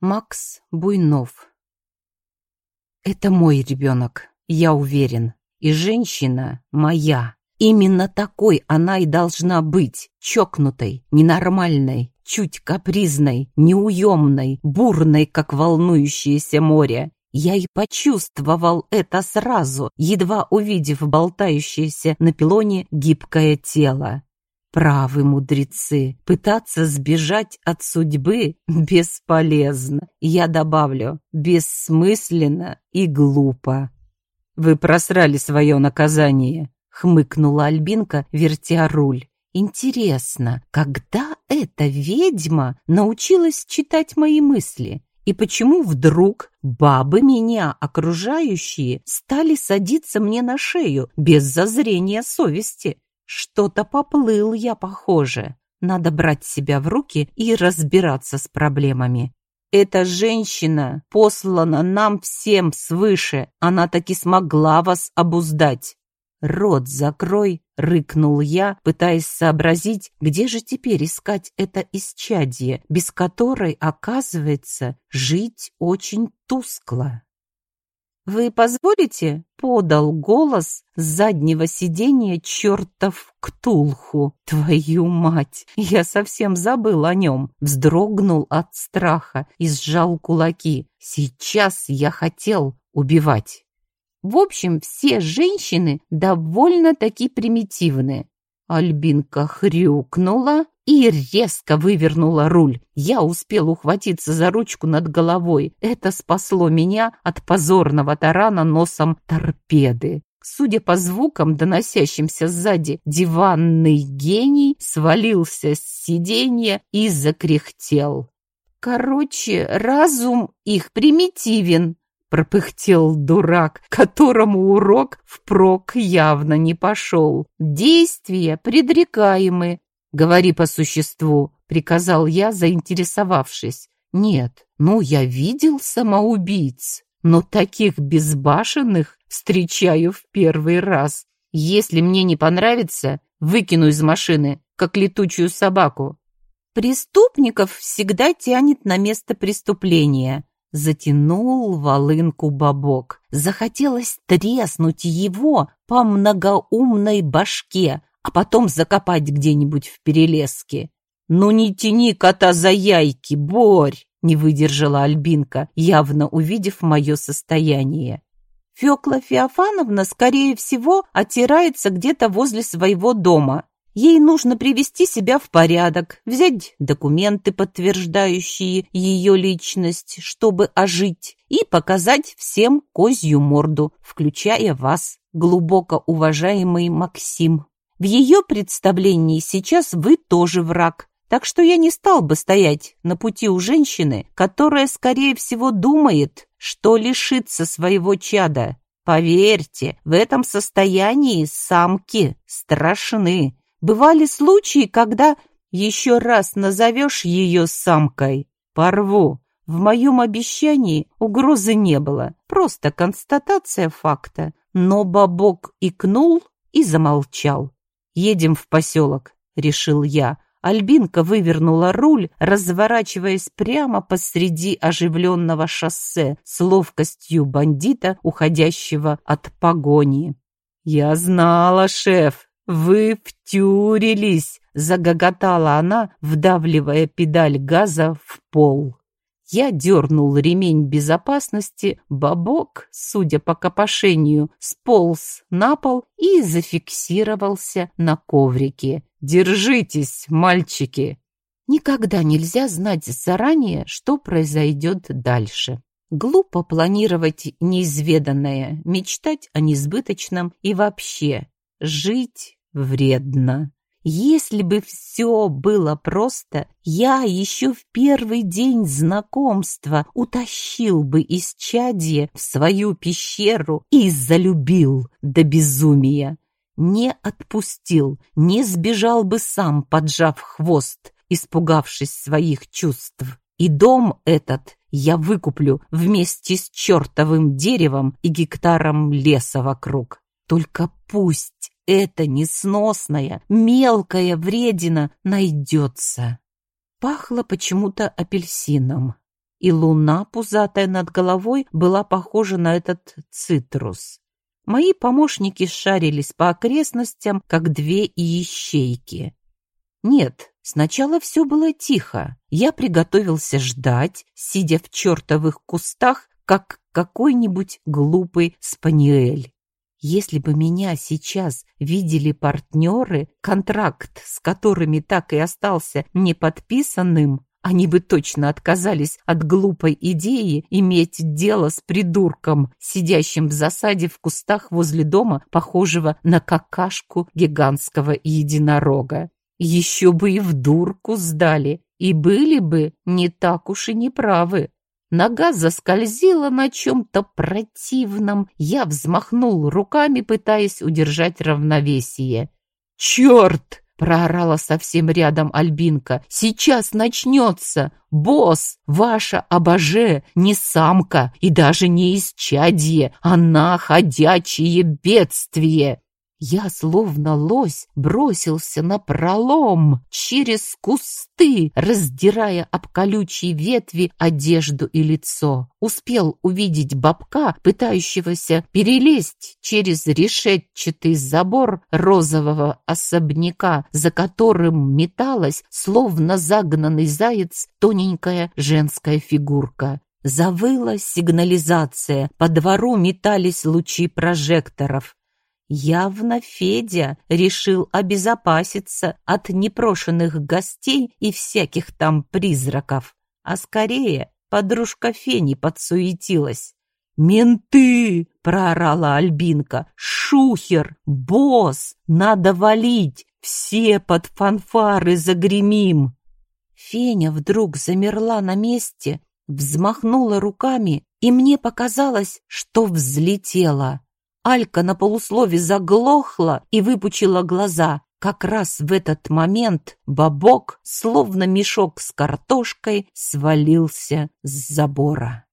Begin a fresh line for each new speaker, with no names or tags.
Макс Буйнов. Это мой ребенок, я уверен. И женщина моя. Именно такой она и должна быть. Чокнутой, ненормальной, чуть капризной, неуемной, бурной, как волнующееся море. Я и почувствовал это сразу, едва увидев болтающееся на пилоне гибкое тело. Правы мудрецы, пытаться сбежать от судьбы бесполезно. Я добавлю, бессмысленно и глупо. Вы просрали свое наказание, хмыкнула Альбинка, вертя руль. Интересно, когда эта ведьма научилась читать мои мысли? И почему вдруг бабы меня окружающие стали садиться мне на шею без зазрения совести? Что-то поплыл я, похоже. Надо брать себя в руки и разбираться с проблемами. Эта женщина послана нам всем свыше. Она таки смогла вас обуздать. «Рот закрой!» — рыкнул я, пытаясь сообразить, где же теперь искать это исчадье, без которой, оказывается, жить очень тускло. «Вы позволите?» — подал голос с заднего сиденья чертов Ктулху. «Твою мать! Я совсем забыл о нем!» Вздрогнул от страха и сжал кулаки. «Сейчас я хотел убивать!» В общем, все женщины довольно-таки примитивны. Альбинка хрюкнула и резко вывернула руль. Я успел ухватиться за ручку над головой. Это спасло меня от позорного тарана носом торпеды. Судя по звукам, доносящимся сзади, диванный гений свалился с сиденья и закряхтел. Короче, разум их примитивен, пропыхтел дурак, которому урок впрок явно не пошел. Действия предрекаемы, «Говори по существу», — приказал я, заинтересовавшись. «Нет, ну я видел самоубийц, но таких безбашенных встречаю в первый раз. Если мне не понравится, выкину из машины, как летучую собаку». «Преступников всегда тянет на место преступления», — затянул волынку бабок. Захотелось треснуть его по многоумной башке, а потом закопать где-нибудь в перелеске. «Ну не тяни кота за яйки, Борь!» — не выдержала Альбинка, явно увидев мое состояние. Фёкла Феофановна, скорее всего, отирается где-то возле своего дома. Ей нужно привести себя в порядок, взять документы, подтверждающие ее личность, чтобы ожить, и показать всем козью морду, включая вас, глубоко уважаемый Максим. В ее представлении сейчас вы тоже враг, так что я не стал бы стоять на пути у женщины, которая, скорее всего, думает, что лишится своего чада. Поверьте, в этом состоянии самки страшны. Бывали случаи, когда еще раз назовешь ее самкой. Порву. В моем обещании угрозы не было, просто констатация факта. Но бабок икнул и замолчал. «Едем в поселок», — решил я. Альбинка вывернула руль, разворачиваясь прямо посреди оживленного шоссе с ловкостью бандита, уходящего от погони. «Я знала, шеф, вы втюрились!» — загоготала она, вдавливая педаль газа в пол. Я дернул ремень безопасности, бобок, судя по копошению, сполз на пол и зафиксировался на коврике. «Держитесь, мальчики!» Никогда нельзя знать заранее, что произойдет дальше. Глупо планировать неизведанное, мечтать о несбыточном и вообще жить вредно. Если бы все было просто, я еще в первый день знакомства утащил бы из чадья в свою пещеру и залюбил до безумия. Не отпустил, не сбежал бы сам, поджав хвост, испугавшись своих чувств. И дом этот я выкуплю вместе с чертовым деревом и гектаром леса вокруг. Только пусть эта несносная, мелкая вредина найдется. Пахло почему-то апельсином. и луна, пузатая над головой, была похожа на этот цитрус. Мои помощники шарились по окрестностям, как две ищейки. Нет, сначала все было тихо. Я приготовился ждать, сидя в чертовых кустах, как какой-нибудь глупый спаниель. Если бы меня сейчас видели партнеры, контракт с которыми так и остался неподписанным, они бы точно отказались от глупой идеи иметь дело с придурком, сидящим в засаде в кустах возле дома, похожего на какашку гигантского единорога. Еще бы и в дурку сдали, и были бы не так уж и неправы. Нога заскользила на чем-то противном. Я взмахнул руками, пытаясь удержать равновесие. «Черт!» — проорала совсем рядом Альбинка. «Сейчас начнется! Босс, ваша обоже не самка и даже не исчадье, она ходячее бедствие!» Я, словно лось, бросился на пролом через кусты, раздирая об колючие ветви одежду и лицо. Успел увидеть бабка, пытающегося перелезть через решетчатый забор розового особняка, за которым металась, словно загнанный заяц, тоненькая женская фигурка. Завыла сигнализация, по двору метались лучи прожекторов. Явно Федя решил обезопаситься от непрошенных гостей и всяких там призраков. А скорее подружка Фени подсуетилась. «Менты!» — проорала Альбинка. «Шухер! Босс! Надо валить! Все под фанфары загремим!» Феня вдруг замерла на месте, взмахнула руками, и мне показалось, что взлетела. Алька на полуслове заглохла и выпучила глаза. Как раз в этот момент бабок, словно мешок с картошкой, свалился с забора.